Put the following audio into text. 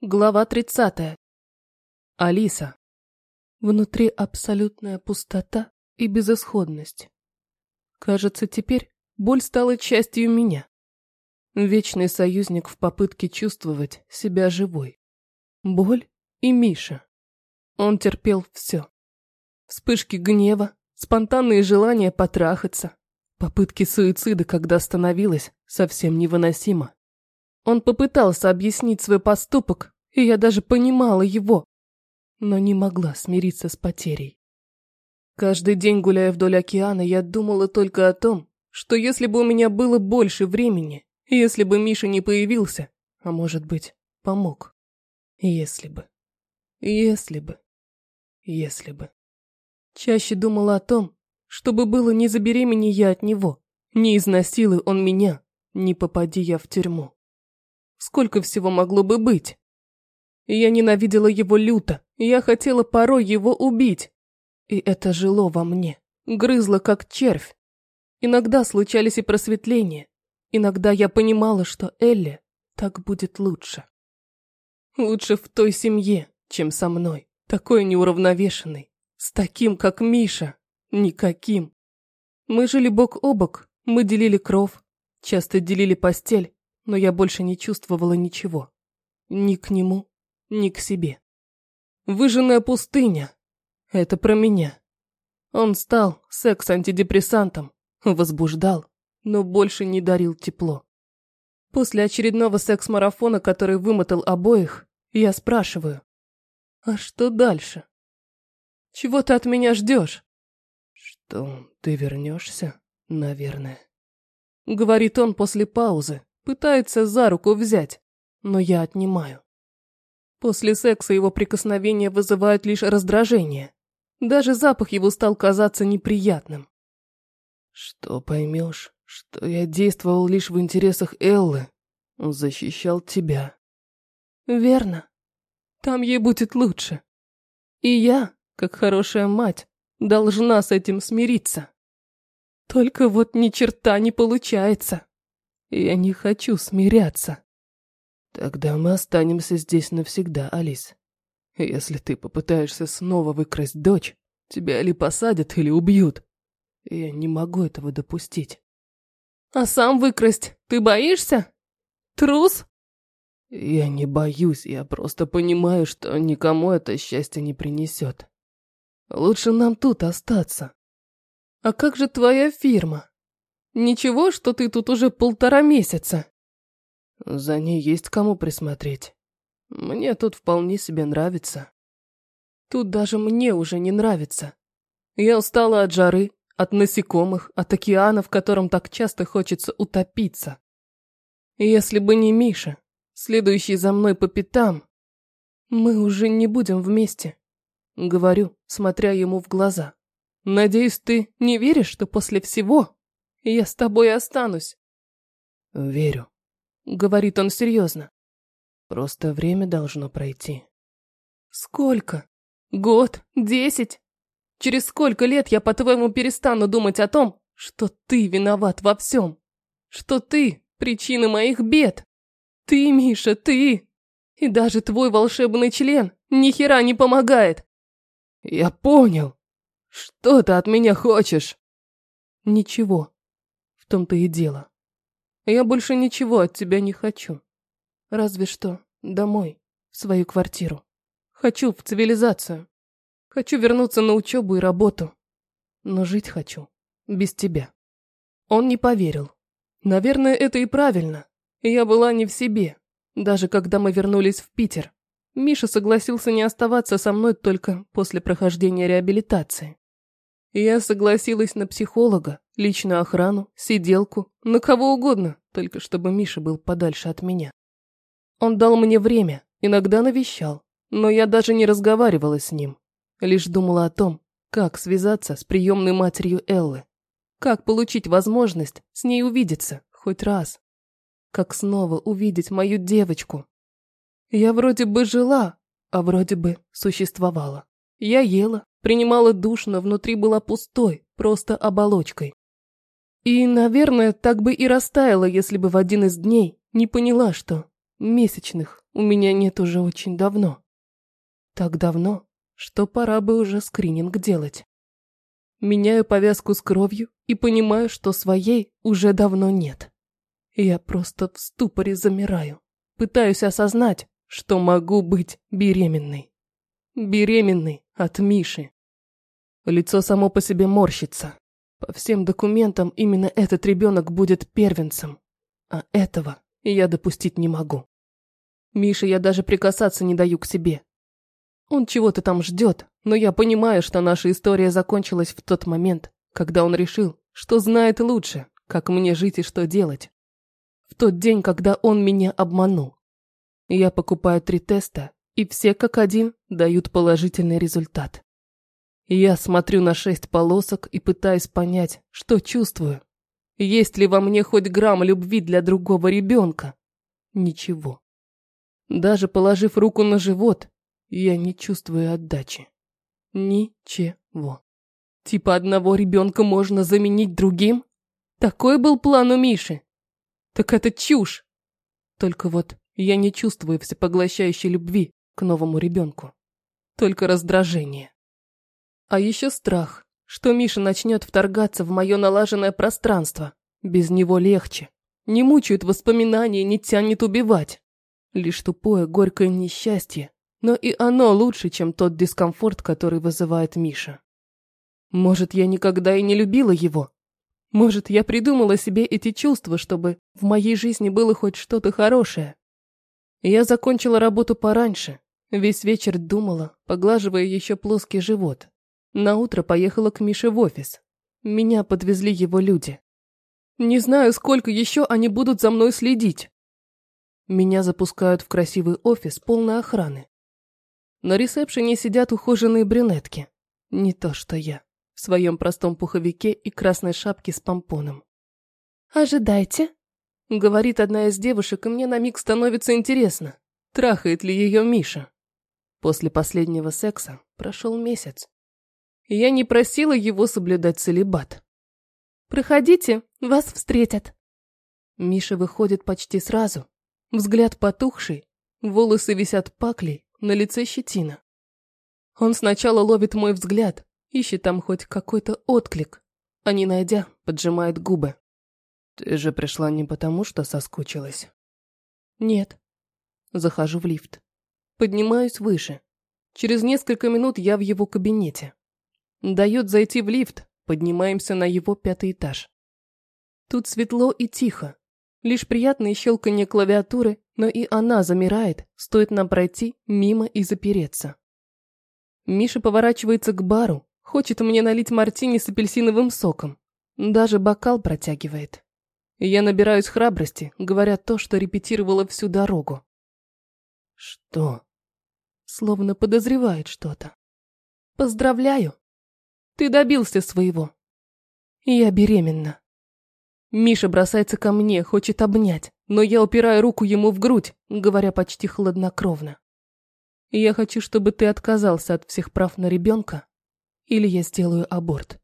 Глава 30. Алиса. Внутри абсолютная пустота и безысходность. Кажется, теперь боль стала частью меня. Вечный союзник в попытке чувствовать себя живой. Боль и Миша. Он терпел все. Вспышки гнева, спонтанные желания потрахаться, попытки суицида, когда становилось совсем невыносимо. Он попытался объяснить свой поступок, и я даже понимала его, но не могла смириться с потерей. Каждый день, гуляя вдоль океана, я думала только о том, что если бы у меня было больше времени, если бы Миша не появился, а может быть, помог. Если бы. Если бы. Если бы. Чаще думала о том, чтобы было не заберемени я от него, не изнасилуй он меня, не попади я в тюрьму. Сколько всего могло бы быть? Я ненавидела его люто, я хотела порой его убить. И это жило во мне, грызло как червь. Иногда случались и просветления. Иногда я понимала, что Элли так будет лучше. Лучше в той семье, чем со мной, такой неуравновешенный, с таким, как Миша, никаким. Мы жили бок о бок, мы делили кров, часто делили постель, но я больше не чувствовала ничего. Ни к нему, ни к себе. Выжженная пустыня. Это про меня. Он стал секс-антидепрессантом, возбуждал, но больше не дарил тепло. После очередного секс-марафона, который вымотал обоих, я спрашиваю, а что дальше? Чего ты от меня ждешь? Что ты вернешься, наверное. Говорит он после паузы, Пытается за руку взять, но я отнимаю. После секса его прикосновения вызывают лишь раздражение. Даже запах его стал казаться неприятным. Что поймешь, что я действовал лишь в интересах Эллы, защищал тебя. Верно. Там ей будет лучше. И я, как хорошая мать, должна с этим смириться. Только вот ни черта не получается. Я не хочу смиряться. Тогда мы останемся здесь навсегда, Алис. Если ты попытаешься снова выкрасть дочь, тебя или посадят, или убьют. Я не могу этого допустить. А сам выкрасть ты боишься? Трус? Я не боюсь, я просто понимаю, что никому это счастье не принесет. Лучше нам тут остаться. А как же твоя фирма? Ничего, что ты тут уже полтора месяца. За ней есть кому присмотреть. Мне тут вполне себе нравится. Тут даже мне уже не нравится. Я устала от жары, от насекомых, от океана, в котором так часто хочется утопиться. Если бы не Миша, следующий за мной по пятам, мы уже не будем вместе. Говорю, смотря ему в глаза. Надеюсь, ты не веришь, что после всего я с тобой останусь. Верю, говорит он серьезно. Просто время должно пройти. Сколько? Год? Десять? Через сколько лет я, по-твоему, перестану думать о том, что ты виноват во всем? Что ты причина моих бед? Ты, Миша, ты! И даже твой волшебный член ни хера не помогает. Я понял. Что ты от меня хочешь? Ничего том-то и дело. Я больше ничего от тебя не хочу. Разве что домой, в свою квартиру. Хочу в цивилизацию. Хочу вернуться на учебу и работу. Но жить хочу. Без тебя. Он не поверил. Наверное, это и правильно. Я была не в себе. Даже когда мы вернулись в Питер. Миша согласился не оставаться со мной только после прохождения реабилитации. Я согласилась на психолога, личную охрану, сиделку, на кого угодно, только чтобы Миша был подальше от меня. Он дал мне время, иногда навещал, но я даже не разговаривала с ним. Лишь думала о том, как связаться с приемной матерью Эллы. Как получить возможность с ней увидеться хоть раз. Как снова увидеть мою девочку. Я вроде бы жила, а вроде бы существовала. Я ела, Принимала душ, но внутри была пустой, просто оболочкой. И, наверное, так бы и растаяла, если бы в один из дней не поняла, что месячных у меня нет уже очень давно. Так давно, что пора бы уже скрининг делать. Меняю повязку с кровью и понимаю, что своей уже давно нет. Я просто в ступоре замираю, пытаюсь осознать, что могу быть беременной. Беременной от Миши. Лицо само по себе морщится. По всем документам именно этот ребенок будет первенцем. А этого я допустить не могу. Мише я даже прикасаться не даю к себе. Он чего-то там ждет, но я понимаю, что наша история закончилась в тот момент, когда он решил, что знает лучше, как мне жить и что делать. В тот день, когда он меня обманул. Я покупаю три теста, и все как один дают положительный результат. Я смотрю на шесть полосок и пытаюсь понять, что чувствую. Есть ли во мне хоть грамм любви для другого ребенка? Ничего. Даже положив руку на живот, я не чувствую отдачи. Ничего. Типа одного ребенка можно заменить другим? Такой был план у Миши. Так это чушь. Только вот я не чувствую всепоглощающей любви к новому ребенку. Только раздражение. А еще страх, что Миша начнет вторгаться в мое налаженное пространство. Без него легче. Не мучают воспоминания, не тянет убивать. Лишь тупое, горькое несчастье, но и оно лучше, чем тот дискомфорт, который вызывает Миша. Может, я никогда и не любила его? Может, я придумала себе эти чувства, чтобы в моей жизни было хоть что-то хорошее? Я закончила работу пораньше, весь вечер думала, поглаживая еще плоский живот. На утро поехала к Мише в офис. Меня подвезли его люди. Не знаю, сколько еще они будут за мной следить. Меня запускают в красивый офис полной охраны. На ресепшене сидят ухоженные брюнетки. Не то что я, в своем простом пуховике и красной шапке с помпоном. «Ожидайте», — говорит одна из девушек, и мне на миг становится интересно, трахает ли ее Миша. После последнего секса прошел месяц. Я не просила его соблюдать целебат. «Проходите, вас встретят». Миша выходит почти сразу, Взгляд потухший, волосы висят паклей, на лице щетина. Он сначала ловит мой взгляд, ищет там хоть какой-то отклик, а не найдя, поджимает губы. Ты же пришла не потому, что соскучилась? Нет. Захожу в лифт. Поднимаюсь выше. Через несколько минут я в его кабинете. Дает зайти в лифт, поднимаемся на его пятый этаж. Тут светло и тихо. Лишь приятное щелканье клавиатуры, но и она замирает, стоит нам пройти мимо и запереться. Миша поворачивается к бару, хочет мне налить мартини с апельсиновым соком. Даже бокал протягивает. Я набираюсь храбрости, говоря то, что репетировала всю дорогу. Что? Словно подозревает что-то. Поздравляю. Ты добился своего. Я беременна. Миша бросается ко мне, хочет обнять, но я упираю руку ему в грудь, говоря почти хладнокровно. Я хочу, чтобы ты отказался от всех прав на ребенка, или я сделаю аборт.